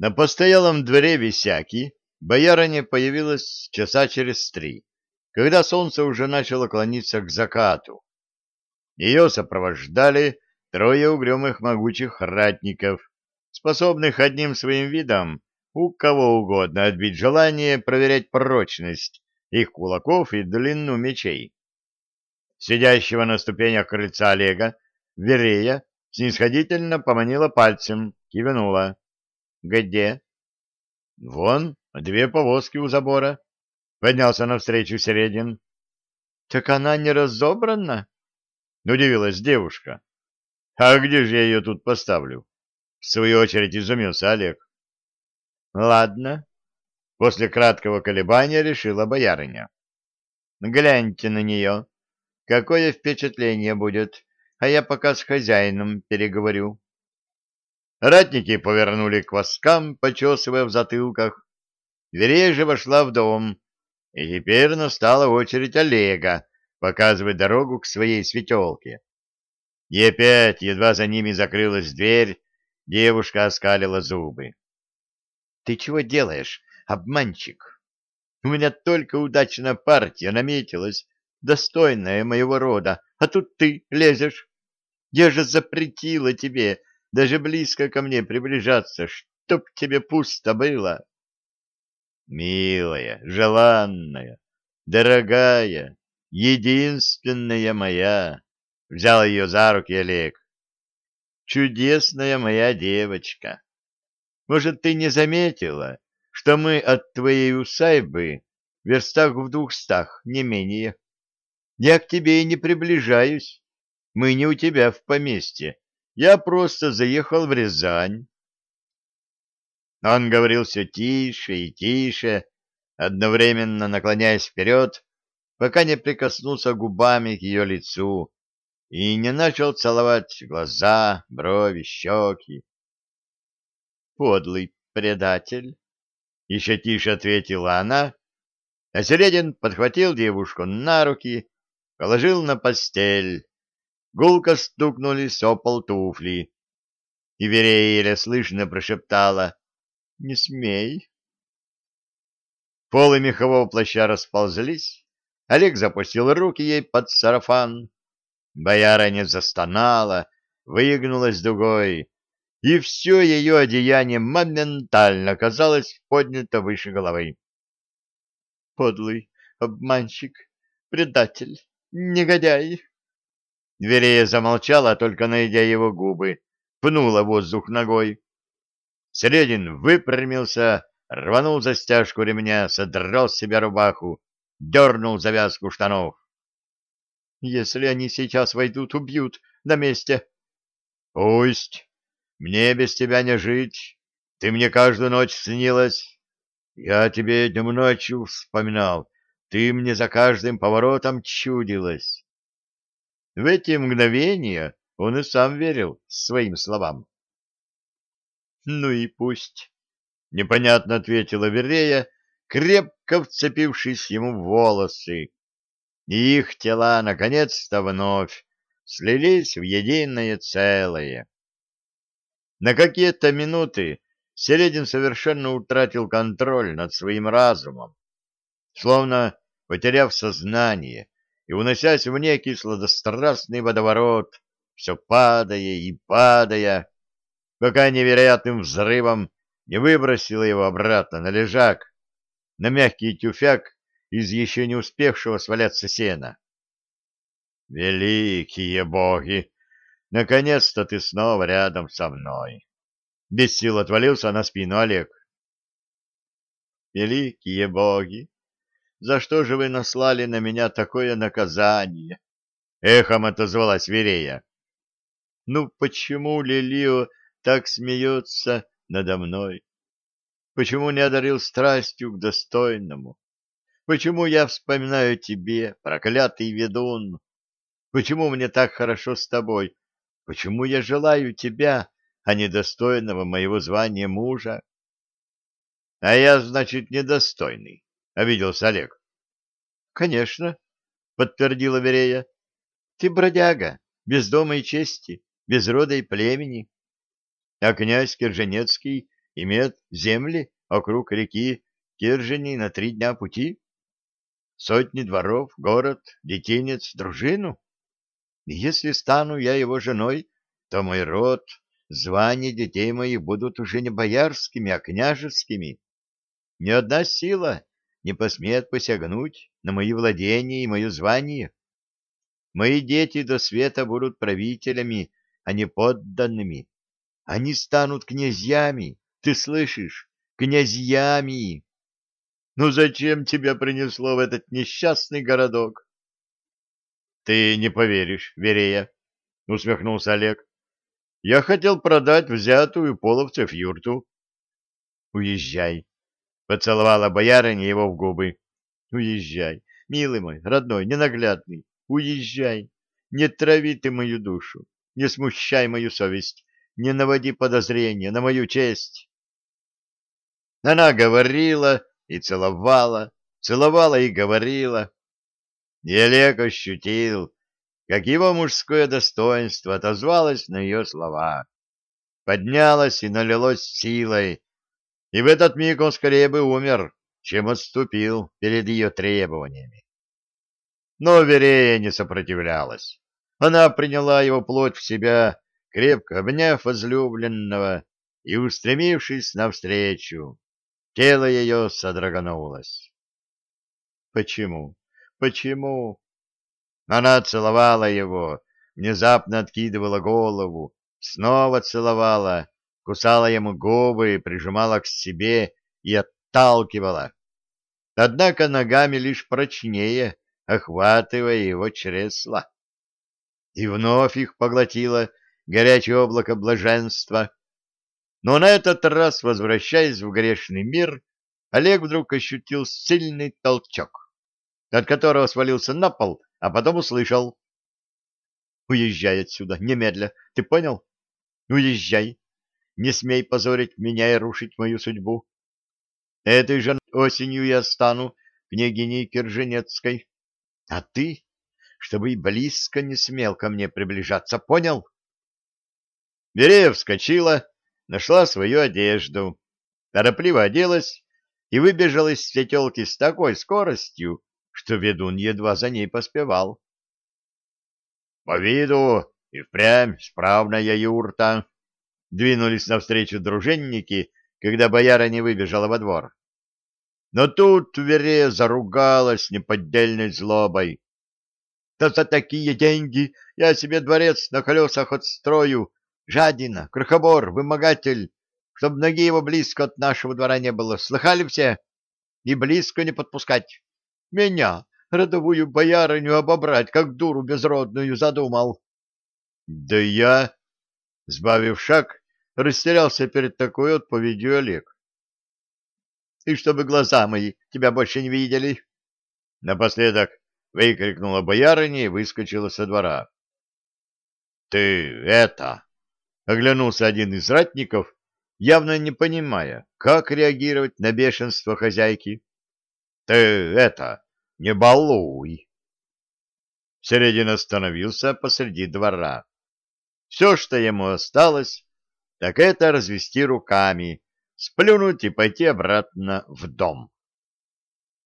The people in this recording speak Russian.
На постоялом дворе Висяки боярыня появилась часа через три, когда солнце уже начало клониться к закату. Ее сопровождали трое угрюмых могучих ратников, способных одним своим видом у кого угодно отбить желание проверять прочность их кулаков и длину мечей. Сидящего на ступенях крыльца Олега, Верея, снисходительно поманила пальцем, кивнула. «Где?» «Вон, две повозки у забора», — поднялся навстречу Середин. «Так она не разобрана?» — удивилась девушка. «А где же я ее тут поставлю?» В свою очередь изумился Олег. «Ладно», — после краткого колебания решила боярыня. «Гляньте на нее. Какое впечатление будет, а я пока с хозяином переговорю». Ратники повернули к воскам, почесывая в затылках. Верея же вошла в дом, и теперь настала очередь Олега показывать дорогу к своей светелке. И опять, едва за ними закрылась дверь, девушка оскалила зубы. — Ты чего делаешь, обманщик? У меня только удачная партия наметилась, достойная моего рода, а тут ты лезешь. Я же запретила тебе даже близко ко мне приближаться, чтоб тебе пусто было. Милая, желанная, дорогая, единственная моя, взял ее за руки Олег. Чудесная моя девочка. Может, ты не заметила, что мы от твоей усадьбы в верстах в двухстах, не менее. Я к тебе и не приближаюсь. Мы не у тебя в поместье. Я просто заехал в Рязань. Он говорил все тише и тише, одновременно наклоняясь вперед, пока не прикоснулся губами к ее лицу и не начал целовать глаза, брови, щеки. «Подлый предатель!» — еще тише ответила она, а Середин подхватил девушку на руки, положил на постель. Гулко стукнули сопол туфли, и Верея слышно прошептала «Не смей». Полы мехового плаща расползлись, Олег запустил руки ей под сарафан. Боярыня застонала, выгнулась дугой, и все ее одеяние моментально казалось поднято выше головы. Подлый обманщик, предатель, негодяй. Верея замолчала, только найдя его губы, пнула воздух ногой. Середин выпрямился, рванул застежку ремня, содрал с себя рубаху, дернул завязку штанов. «Если они сейчас войдут, убьют на месте». «Пусть. Мне без тебя не жить. Ты мне каждую ночь снилась. Я тебе днем ночью вспоминал. Ты мне за каждым поворотом чудилась». В эти мгновения он и сам верил своим словам. Ну и пусть, — непонятно ответила Верея, крепко вцепившись ему в волосы. И их тела наконец-то вновь слились в единое целое. На какие-то минуты Середин совершенно утратил контроль над своим разумом, словно потеряв сознание и уносясь в некий сладострастный водоворот, все падая и падая, пока невероятным взрывом не выбросило его обратно на лежак, на мягкий тюфяк из еще не успевшего сваляться сена. «Великие боги! Наконец-то ты снова рядом со мной!» Без сил отвалился на спину Олег. «Великие боги! За что же вы наслали на меня такое наказание?» Эхом отозвалась Верея. «Ну почему Лилио так смеется надо мной? Почему не одарил страстью к достойному? Почему я вспоминаю тебе, проклятый ведун? Почему мне так хорошо с тобой? Почему я желаю тебя, а не достойного моего звания мужа? — А я, значит, недостойный, — обиделся Олег. — Конечно, — подтвердила Верея. — Ты бродяга, без дома и чести, без рода и племени а князь Керженецкий имеет земли округ реки Киржини на три дня пути, сотни дворов, город, детинец, дружину. И если стану я его женой, то мой род, звания детей моих будут уже не боярскими, а княжескими. Ни одна сила не посмеет посягнуть на мои владения и мое звание. Мои дети до света будут правителями, а не подданными. Они станут князьями, ты слышишь, князьями. Ну зачем тебя принесло в этот несчастный городок? Ты не поверишь, Верея, усмехнулся Олег. Я хотел продать взятую половцев юрту. Уезжай, поцеловала боярыня его в губы. Уезжай, милый мой, родной, ненаглядный, уезжай. Не трави ты мою душу, не смущай мою совесть, не наводи подозрения на мою честь. Она говорила и целовала, целовала и говорила. И Олег ощутил, как его мужское достоинство отозвалось на ее слова. Поднялось и налилось силой, и в этот миг он скорее бы умер, чем отступил перед ее требованиями. Но Верея не сопротивлялась. Она приняла его плоть в себя, крепко обняв возлюбленного и устремившись навстречу. Тело ее содроганулось. Почему? Почему? Она целовала его, внезапно откидывала голову, снова целовала, кусала ему губы, прижимала к себе и отталкивала. Однако ногами лишь прочнее, охватывая его чресла. И вновь их поглотило горячее облако блаженства. Но на этот раз, возвращаясь в грешный мир, Олег вдруг ощутил сильный толчок, от которого свалился на пол, а потом услышал. «Уезжай отсюда, немедля, ты понял? Уезжай, не смей позорить меня и рушить мою судьбу. Этой же осенью я стану княгиней Кирженецкой, а ты, чтобы и близко не смел ко мне приближаться, понял?» Берея вскочила, нашла свою одежду, торопливо оделась и выбежала из светелки с такой скоростью, что ведун едва за ней поспевал. По виду и впрямь справная юрта. Двинулись навстречу дружинники, когда бояра не выбежала во двор. Но тут Вере заругалась неподдельной злобой. «Да за такие деньги я себе дворец на колесах отстрою, Жадина, крохобор, вымогатель, чтоб ноги его близко от нашего двора не было. Слыхали все? И близко не подпускать. Меня, родовую боярыню, обобрать, как дуру безродную, задумал. Да я, сбавив шаг, растерялся перед такой отповедью Олег. И чтобы глаза мои тебя больше не видели. Напоследок выкрикнула боярыня и выскочила со двора. — Ты это! Оглянулся один из ратников, явно не понимая, как реагировать на бешенство хозяйки. — Ты это, не балуй! Середин остановился посреди двора. Все, что ему осталось, так это развести руками, сплюнуть и пойти обратно в дом.